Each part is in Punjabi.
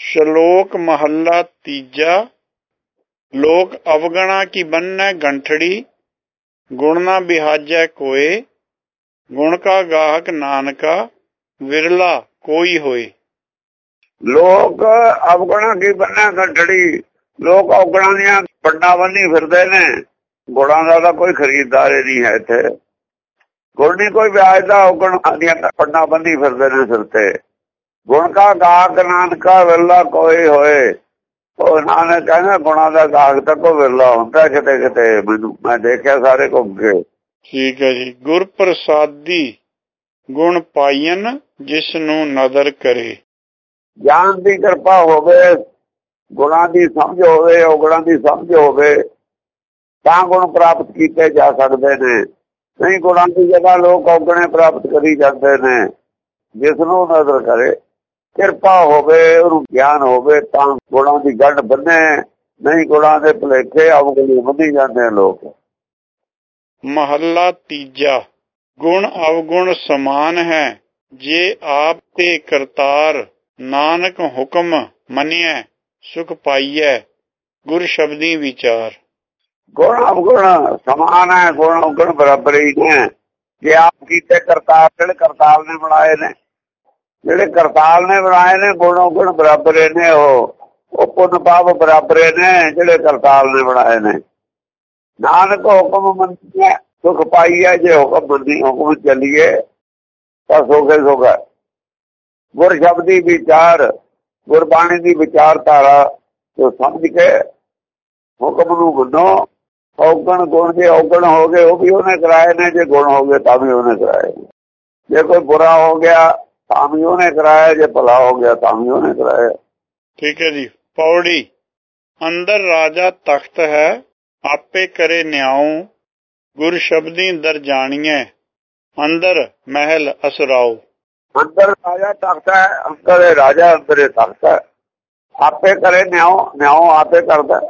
ਸ਼ਲੋਕ ਮਹੱਲਾ ਤੀਜਾ। ਲੋਕ ਅਵਗਣਾ ਕੀ ਬੰਨੈ ਗੰਠੜੀ, ਗੁਣ ਨਾ ਬਿਹਾਜੈ ਕੋਏ, ਗੁਣ ਕਾ ਗਾਹਕ ਨਾਨਕਾ, ਵਿਰਲਾ ਕੋਈ ਹੋਏ। ਲੋਕ ਅਵਗਣਾ ਕੀ ਬੰਨਾ ਗੱਡੜੀ ਲੋਕ ਅਵਗਣਾ ਦੀਆਂ ਪੱਡਾ ਬੰਨੀ ਫਿਰਦੇ ਨੇ, ਗੁਣਾਂ ਦਾ ਤਾਂ ਕੋਈ ਖਰੀਦਦਾਰ ਹੀ ਨਹੀਂ ਹੈ ਇੱਥੇ। ਗੁਣ ਨਹੀਂ ਕੋਈ ਵਿਆਜ ਦਾ ਅਵਗਣ ਦੀਆਂ ਪੱਡਾ ਬੰਨੀ ਫਿਰਦੇ ਨੇ ਸਿਰ ਤੇ। ਗੁਣ ਕਾ ਗਾਹਕ ਨਾਨਕਾ ਵਿਰਲਾ ਕੋਈ ਹੋਏ। ਉਹ ਨਾਨਕ ਕਹਿੰਦਾ ਗੁਣਾਂ ਦਾ ਗਾਹਕ ਤਾਂ ਕੋ ਵਿਰਲਾ ਹੁੰਦਾ ਕਿਤੇ ਕਿਤੇ ਮੈਨੂੰ। ਮੈਂ ਦੇਖਿਆ ਸਾਰੇ ਘੁੰਮ ਕੇ। ਠੀਕ ਹੈ ਜੀ। ਗੁਰ ਪ੍ਰਸਾਦੀ ਗੁਣ ਪਾਈਨ ਜਿਸ ਨੂੰ ਨਦਰ ਕਰੇ। ਗਿਆਨ ਦੀ ਕਿਰਪਾ ਹੋਵੇ ਗੁਣਾਂ ਦੀ ਸਮਝ ਹੋਵੇ ਔਗਣਾਂ ਦੀ ਸਮਝ ਹੋਵੇ ਤਾਂ ਗੁਣ ਪ੍ਰਾਪਤ ਕੀਤੇ ਜਾ ਸਕਦੇ ਨੇ। ਨਹੀਂ ਗੁਣਾਂ ਦੀ ਜਗ੍ਹਾ ਲੋਕ ਔਗਣੇ ਪ੍ਰਾਪਤ ਕਰੀ ਜਾਂਦੇ ਨੇ ਜਿਸ ਨੂੰ ਨਜ਼ਰ ਕਰੇ। ਕਿਰਪਾ ਹੋਵੇ ਉਹਨੂੰ ਗਿਆਨ ਹੋਵੇ ਤਾਂ ਗੁਣਾਂ ਦੀ ਗੰਢ ਬੰਨੇ। ਨਹੀਂ ਗੁਣਾਂ ਦੇ ਭਲੇਖੇ ਅਵਗੁਣ ਬੰਦੀ ਜਾਂਦੇ ਲੋਕ। ਮਹੱਲਾ ਤੀਜਾ। ਗੁਣ ਅਵਗੁਣ ਸਮਾਨ ਹੈ। ਜੇ ਆਪ ਤੇ ਕਰਤਾਰ ਨਾਨਕ ਹੁਕਮ ਮੰਨਿਐ ਸੁਖ ਪਾਈਐ ਗੁਰ ਸ਼ਬਦੀ ਵਿਚਾਰ। ਗੁਣ ਅਵਗੁਣ ਸਮਾਨ ਹੈ ਗੁਣ ਅਵਗੁਣ ਬਰਾਬਰ ਹੀ। ਨੇ ਜੇ ਆਪ ਕੀਤੇ ਕਰਤਾਰ ਜਿਹੜੇ ਕਰਤਾਰ ਨੇ ਬਣਾਏ ਨੇ ਜਿਹੜੇ ਕਰਤਾਲ ਨੇ ਬਣਾਏ ਨੇ, ਗੁਣ ਅਵਗੁਣ ਬਰਾਬਰ ਨੇ ਉਹ। ਉਹ ਪੁੰਨ ਪਾਪ ਬਰਾਬਰ ਨੇ, ਜਿਹੜੇ ਕਰਤਾਰ ਨੇ ਬਣਾਏ ਨੇ। ਨਾਨਕ ਹੁਕਮ ਮੰਨਿਆ ਸੁਖ ਪਾਈਐ ਜੇ ਹੁਕਮ ਮੰਨੀ, ਹੁਕਮ ਚੱਲੀਏ, ਤਾਂ ਸੋਖੇ ਸੋਖਾ ਗੁਰ ਸ਼ਬਦੀ ਵਿਚਾਰ, ਗੁਰਬਾਣੀ ਦੀ ਵਿਚਾਰਧਾਰਾ ਤੋਂ ਸਮਝ ਕੇ ਹੁਕਮ ਨੂੰ ਮੰਨੋ, ਔਗਣ ਗੁਣ ਜੇ ਔਗਣ ਹੋ ਗਏ, ਉਹ ਵੀ ਉਹਨੇ ਕਰਾਏ ਨੇ, ਜੇ ਗੁਣ ਹੋ ਗਏ ਤਾਂ ਵੀ ਉਹਨੇ ਕਰਾਏ ਜੇ ਕੋਈ ਬੁਰਾ ਹੋ ਗਿਆ ਤਾਂ ਵੀ ਉਹਨੇ ਕਰਾਇਆ ਜੇ ਭਲਾ ਹੋ ਗਿਆ ਤਾਂ ਵੀ ਉਹਨੇ ਕਰਾਇਆ। ਠੀਕ ਹੈ ਜੀ। ਪੌੜੀ ਅੰਦਰ ਰਾਜਾ ਤਖਤ ਹੈ ਆਪੇ ਕਰੇ ਨਿਆਉ ਗੁਰ ਸ਼ਬਦੀ ਦਰ ਜਾਣੀਐ ਅੰਦਰ ਮਹਿਲ ਅਸਰਾਉ। ਅੰਦਰ ਰਾਜਾ ਤਖਤ ਹੈ ਅੰਦਰ ਰਾਜਾ ਅੰਦਰ ਤਖਤ ਹੈ। ਆਪੇ ਕਰੇ ਨਿਆਉ ਨਿਆਉ ਆਪੇ ਕਰਦਾ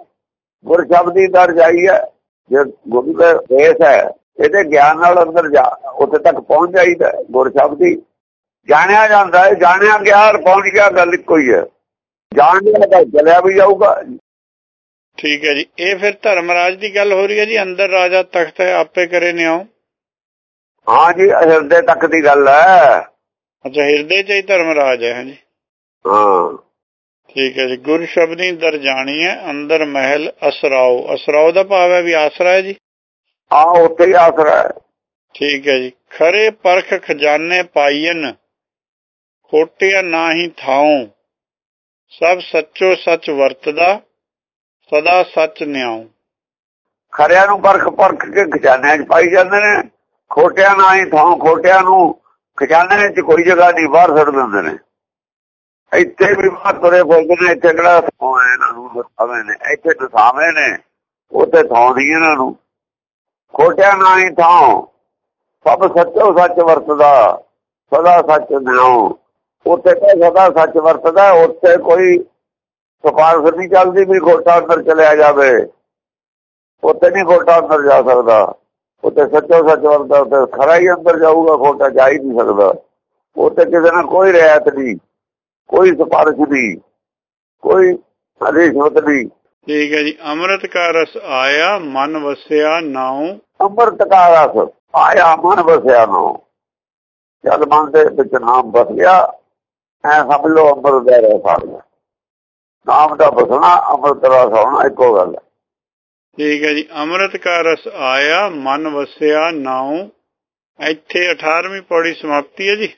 ਗੁਰ ਸ਼ਬਦੀ ਦਰ ਜਾਈਏ ਜੇ ਗੁਰੂ ਦੇ ਦੇਸ਼ ਹੈ ਇਹਦੇ ਗਿਆਨ ਨਾਲ ਅੰਦਰ ਜਾ ਉੱਥੇ ਤੱਕ ਪਹੁੰਚ ਜਾਈਦਾ ਗੁਰ ਸ਼ਬਦੀ। ਜਾਣਿਆ ਜਾਂਦਾ ਹੈ ਜਾਣਿਆ ਗਿਆ ਪਹੁੰਚ ਗਿਆ ਗੱਲ ਇੱਕੋ ਹੀ ਹੈ। ਜਾਣ ਲਿਆ ਤਾਂ ਚਲਿਆ ਵੀ ਜਾਊਗਾ। ਠੀਕ ਹੈ ਜੀ। ਇਹ ਫਿਰ ਧਰਮਰਾਜ ਦੀ ਗੱਲ ਹੋ ਰਹੀ ਹੈ ਜੀ? ਅੰਦਰ ਰਾਜਾ ਤਖਤ ਹੈ ਆਪੇ ਕਰੇ ਨਿਆਉ ਹਾਂ ਜੀ ਹਿਰਦੇ ਤੱਕ ਦੀ ਗੱਲ ਹੈ। ਅੱਛਾ ਹਿਰਦੇ ਚ ਹੀ ਧਰਮਰਾਜ ਹੈ ਜੀ ਹਾਂ। ਠੀਕ ਹੈ ਜੀ। ਗੁਰ ਸ਼ਬਦੀ ਦਰ ਜਾਣੀ ਹੈ ਅੰਦਰ ਮਹਿਲ ਅਸਰਾਓ। ਅਸਰਾਓ ਦਾ ਭਾਵ ਹੈ ਵੀ ਆਸਰਾ ਹੈ ਜੀ? ਆ ਉੱਥੇ ਹੀ ਆਸਰਾ ਹੈ। ਠੀਕ ਹੈ ਜੀ। ਖਰੇ ਪਰਖ ਖਜ਼ਾਨੇ ਪਾਈਨ ਖੋਟਿਆ ਨਾਹੀ ਥਾਉ, ਸਭ ਸੱਚੋ ਸੱਚ ਵਰਤਦਾ, ਸਦਾ ਸੱਚ ਨਿਆਉ। ਖਰਿਆਂ ਨੂੰ ਪਰਖ ਪਰਖ ਕੇ ਖਜ਼ਾਨਿਆਂ 'ਚ ਪਾਈ ਜਾਂਦੇ ਨੇ, ਖੋਟਿਆਂ ਨਾਲ ਹੀ ਥਾਂ ਖੋਟਿਆਂ ਨੂੰ ਖਜ਼ਾਨੇ 'ਚ ਕੋਈ ਜਗ੍ਹਾ ਨਹੀਂ, ਬਾਹਰ ਛੱਡ ਦਿੰਦੇ ਨੇ। ਇੱਥੇ ਵੀ ਬਾਹਰ ਤੁਰੇ ਫਿਰਦੇ ਨੇ, ਇੱਥੇ ਕਿਹੜਾ ਥਾਂ ਹੈ ਇਹਨਾਂ ਨੂੰ ਦਸਾਵੇਂ ਨੇ, ਇੱਥੇ ਦਸਾਵੇਂ ਨੇ ਉੱਥੇ ਥਾਂ ਇਹਨਾਂ ਨੂੰ। ਖੋਟਿਆਂ ਨਾਲ ਹੀ ਥਾਂ ਸਭ ਸੱਚੋ ਸੱਚ ਵਰਤਦਾ, ਸਦਾ ਸੱਚ ਨਿਆਉ। ਉੱਥੇ ਤਾਂ ਸਦਾ ਸੱਚ ਵਰਤਦਾ ਉੱਥੇ ਕੋਈ ਸਫਾਰਸ਼ ਨਹੀਂ ਚੱਲਦੀ ਵੀ ਖੋਟਾ ਅੰਦਰ ਚਲਿਆ ਜਾਵੇ। ਉੱਥੇ ਨਹੀਂ ਖੋਟਾ ਅੰਦਰ ਜਾ ਸਕਦਾ। ਉੱਥੇ ਸੱਚੋ ਸੱਚ ਵਰਤਦਾ ਉੱਥੇ ਖਰਾ ਹੀ ਅੰਦਰ ਜਾਊਗਾ ਖੋਟਾ ਜਾ ਹੀ ਨਹੀਂ ਸਕਦਾ। ਉੱਥੇ ਕਿਸੇ ਨਾਲ ਕੋਈ ਰਿਆਇਤ ਨਹੀਂ ਕੋਈ ਸਫਾਰਸ਼ ਨਹੀਂ ਕੋਈ ਰਿਸ਼ਵਤ ਨਹੀਂ। ਠੀਕ ਹੈ ਜੀ। ਅੰਮ੍ਰਿਤ ਕਾ ਰਸ ਆਇਆ ਮਨ ਵਸਿਆ ਨਾਉ। ਅੰਮ੍ਰਿਤ ਕਾ ਰਸ ਆਇਆ ਮਨ ਵਸਿਆ ਨਾਉ। ਜਦ ਮਨ ਦੇ ਵਿੱਚ ਨਾਮ ਵਸ ਗਿਆ। ਐ ਸਮਝ ਲਓ ਅੰਮ੍ਰਿਤ ਦਾ ਰਸ ਆ ਗਿਆ ਨਾਮ ਦਾ ਬਸਣਾ, ਅੰਮ੍ਰਿਤ ਦਾ ਰਸ ਆਉਣਾ, ਇੱਕੋ ਗੱਲ ਹੈ। ਠੀਕ ਹੈ ਜੀ, ਅੰਮ੍ਰਿਤ ਕਾ ਰਸ ਆਇਆ, ਮਨ ਵਸਿਆ ਨਾਉ। ਇੱਥੇ 18ਵੀਂ ਪੌੜੀ ਸਮਾਪਤੀ ਹੈ ਜੀ।